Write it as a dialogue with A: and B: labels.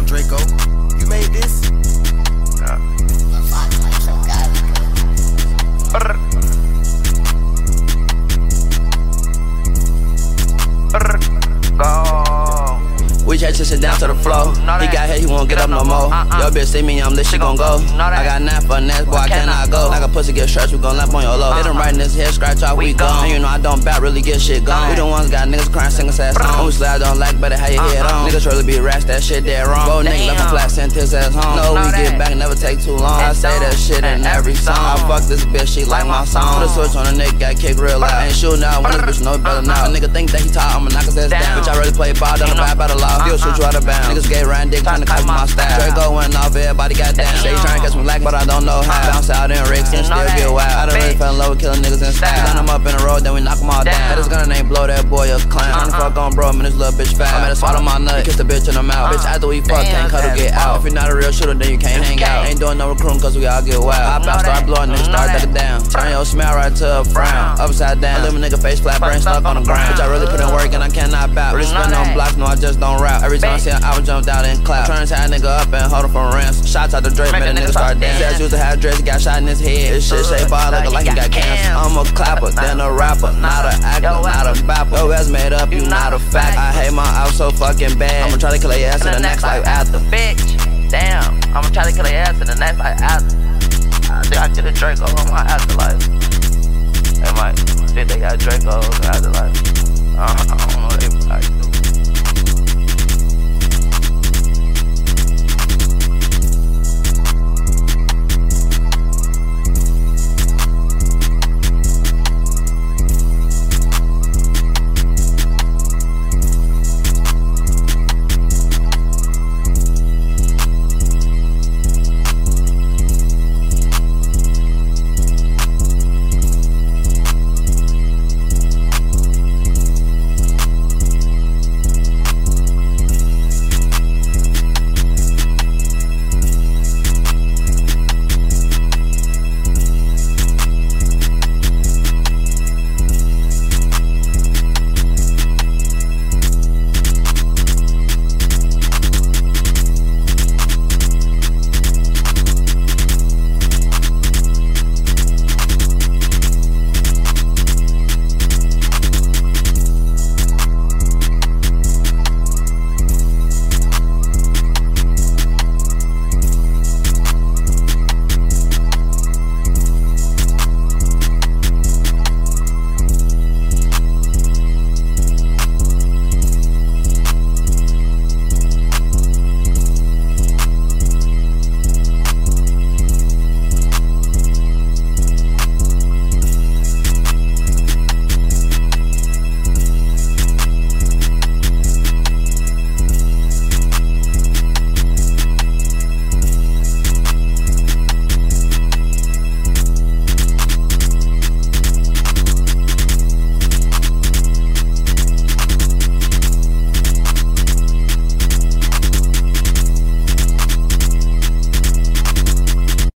A: Damn, Draco. You made this?
B: We just sit down to the floor. He got hit, he won't get up no more. Yo, bitch, see me, I'm lit, she gon' go. I got nine for next, boy, I cannot go. Like a pussy get stretched, we gon' lap on your low. Hit him right in his head, scratch off, we gone. And you know I don't bat, really get shit gone. We the ones got niggas crying, singing sad songs. We slide, don't like, better have your head on. Niggas really be rash, that shit dead wrong. Both niggas left him flat, sent his ass home. No, we get back, never take too long. I say that shit in every song. I fuck this bitch, she like my song. Put a switch on the neck, got kicked real loud. Ain't shooting out, when this bitch know better now. A nigga think that he tall, I'ma knock his ass down. Bitch, I really play ball, don't bad by the law. Still shoot you out of bounds. Niggas gay round dick, trying to cover my style. Draco went off, everybody got down. Say trying to catch me black, but I don't know how. Bounce out in Ricks and still get wild. I done really fell in love with killing niggas in style. Gun them up in the road, on bro, man, this little bitch fat. I made her swallow my nut, kiss the bitch in the mouth. Bitch, uh, after we fuck, can't cuddle, get out. If you're not a real shooter, then you can't hang out. Ain't doing no recruiting, cause we all get wild. I bounce, start blowing, niggas mm, start ducking down. Turn your smile right to a frown. Upside down, little nigga face flat, brain stuck on the ground. Bitch, I really put in work and I cannot bow. Really spin on blocks, no, I just don't rap. Every time I see an album jumped out and clap. Trying to tie a nigga up and hold him for ransom. Shots out the Drake, man, the nigga start dancing. Says used to have dress, got shot in his head. This shit shaped ball looking like he got cancer. I'm a clapper, then a rapper, not a actor, not a bapper. Yo, ass made up, you not a fact. I hate my out so fucking bad. I'ma try to kill your ass in the next life after.
C: Bitch, damn, I'ma try to kill your ass in the next life after. I think I get a Draco on my afterlife. They might think they got Draco in afterlife.